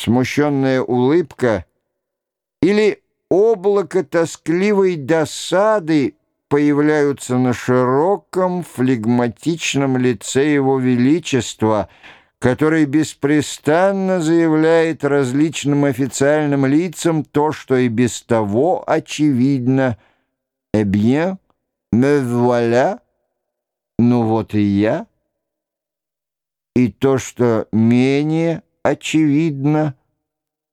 смущенная улыбка или облако тоскливой досады появляются на широком флегматичном лице Его Величества, который беспрестанно заявляет различным официальным лицам то, что и без того очевидно. «Eh bien, me voilà, ну вот и я». И то, что менее очевидно,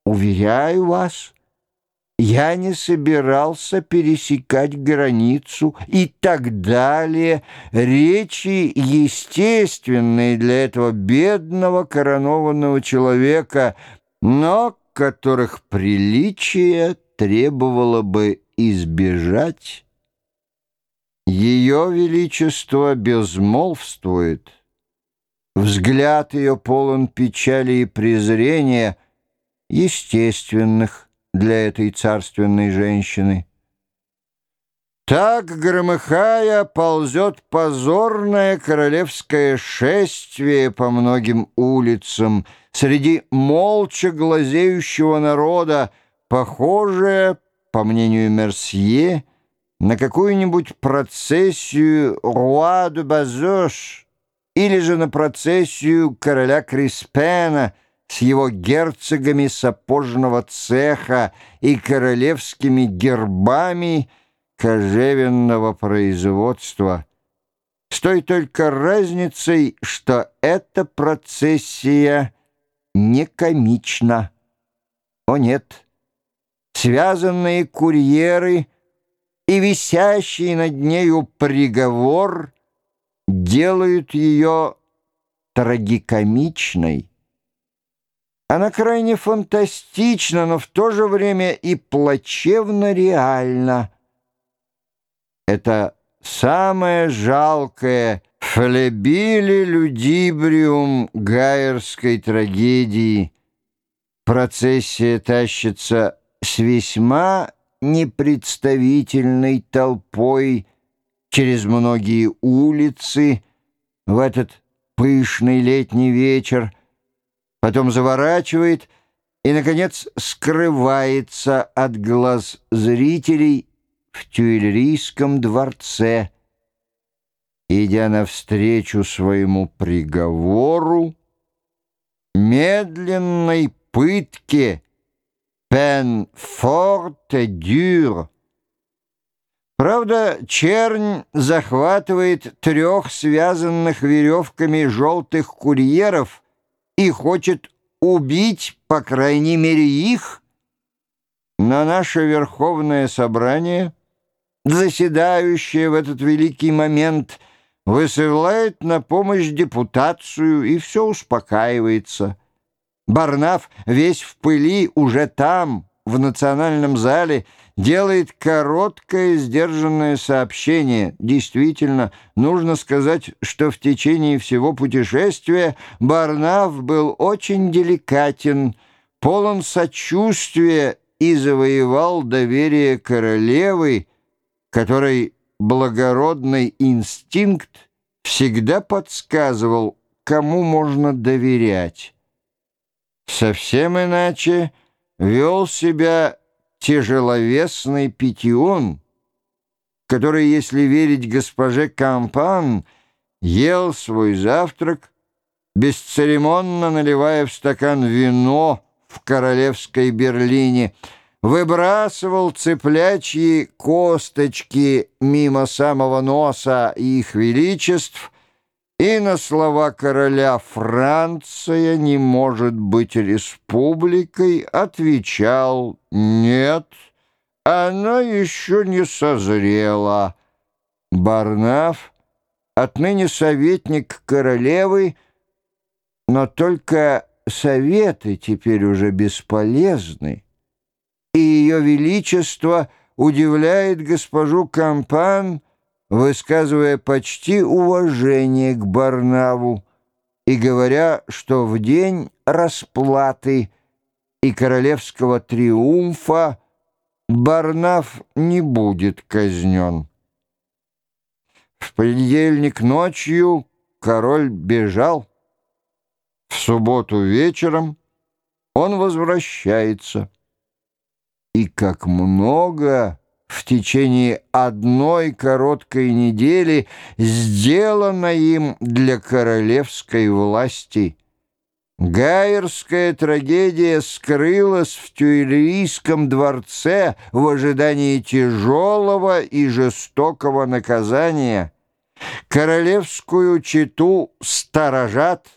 уверяю вас, я не собирался пересекать границу и так далее. Речи естественные для этого бедного коронованного человека, но которых приличие требовало бы избежать. Ее Величество безмолвствует. Взгляд ее полон печали и презрения, естественных, для этой царственной женщины. Так, громыхая, ползет позорное королевское шествие по многим улицам среди молча глазеющего народа, похожее, по мнению Мерсье, на какую-нибудь процессию Руа де Базош или же на процессию короля Криспена — с его герцогами сапожного цеха и королевскими гербами кожевенного производства. С той только разницей, что эта процессия не комична. О нет, связанные курьеры и висящий над нею приговор делают ее трагикомичной. Она крайне фантастична, но в то же время и плачевно реальна. Это самое жалкое флебили людибриум гайерской трагедии. Процессия тащится с весьма непредставительной толпой через многие улицы в этот пышный летний вечер, потом заворачивает и, наконец, скрывается от глаз зрителей в Тюильрийском дворце, идя навстречу своему приговору, медленной пытке «Пен форте дюр». Правда, чернь захватывает трех связанных веревками желтых курьеров — и хочет убить, по крайней мере, их. На наше Верховное Собрание, заседающее в этот великий момент, высылает на помощь депутацию, и все успокаивается. Барнаф весь в пыли уже там, в национальном зале, делает короткое сдержанное сообщение. Действительно, нужно сказать, что в течение всего путешествия Барнав был очень деликатен, полон сочувствия и завоевал доверие королевы, которой благородный инстинкт всегда подсказывал, кому можно доверять. Совсем иначе вел себя тяжеловесный питион, который, если верить госпоже Кампан, ел свой завтрак, бесцеремонно наливая в стакан вино в королевской Берлине, выбрасывал цыплячьи косточки мимо самого носа их величеств — и на слова короля «Франция не может быть республикой» отвечал «Нет, она еще не созрела». Барнаф, отныне советник королевы, но только советы теперь уже бесполезны, и ее величество удивляет госпожу Кампан, высказывая почти уважение к Барнаву и говоря, что в день расплаты и королевского триумфа Барнав не будет казнен. В понедельник ночью король бежал. В субботу вечером он возвращается. И как много в течение одной короткой недели сделано им для королевской власти. Гайерская трагедия скрылась в Тюильрийском дворце в ожидании тяжелого и жестокого наказания. Королевскую чету сторожат,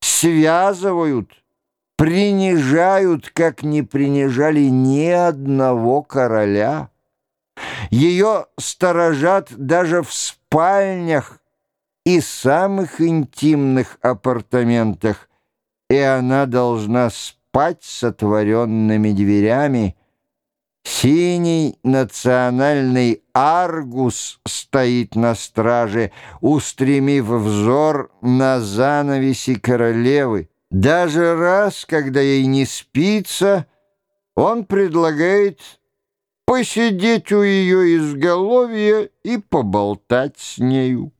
связывают, принижают, как не принижали ни одного короля. Ее сторожат даже в спальнях и самых интимных апартаментах, и она должна спать с отворенными дверями. Синий национальный аргус стоит на страже, устремив взор на занавеси королевы. Даже раз, когда ей не спится, он предлагает посидеть у ее изголовья и поболтать с нею.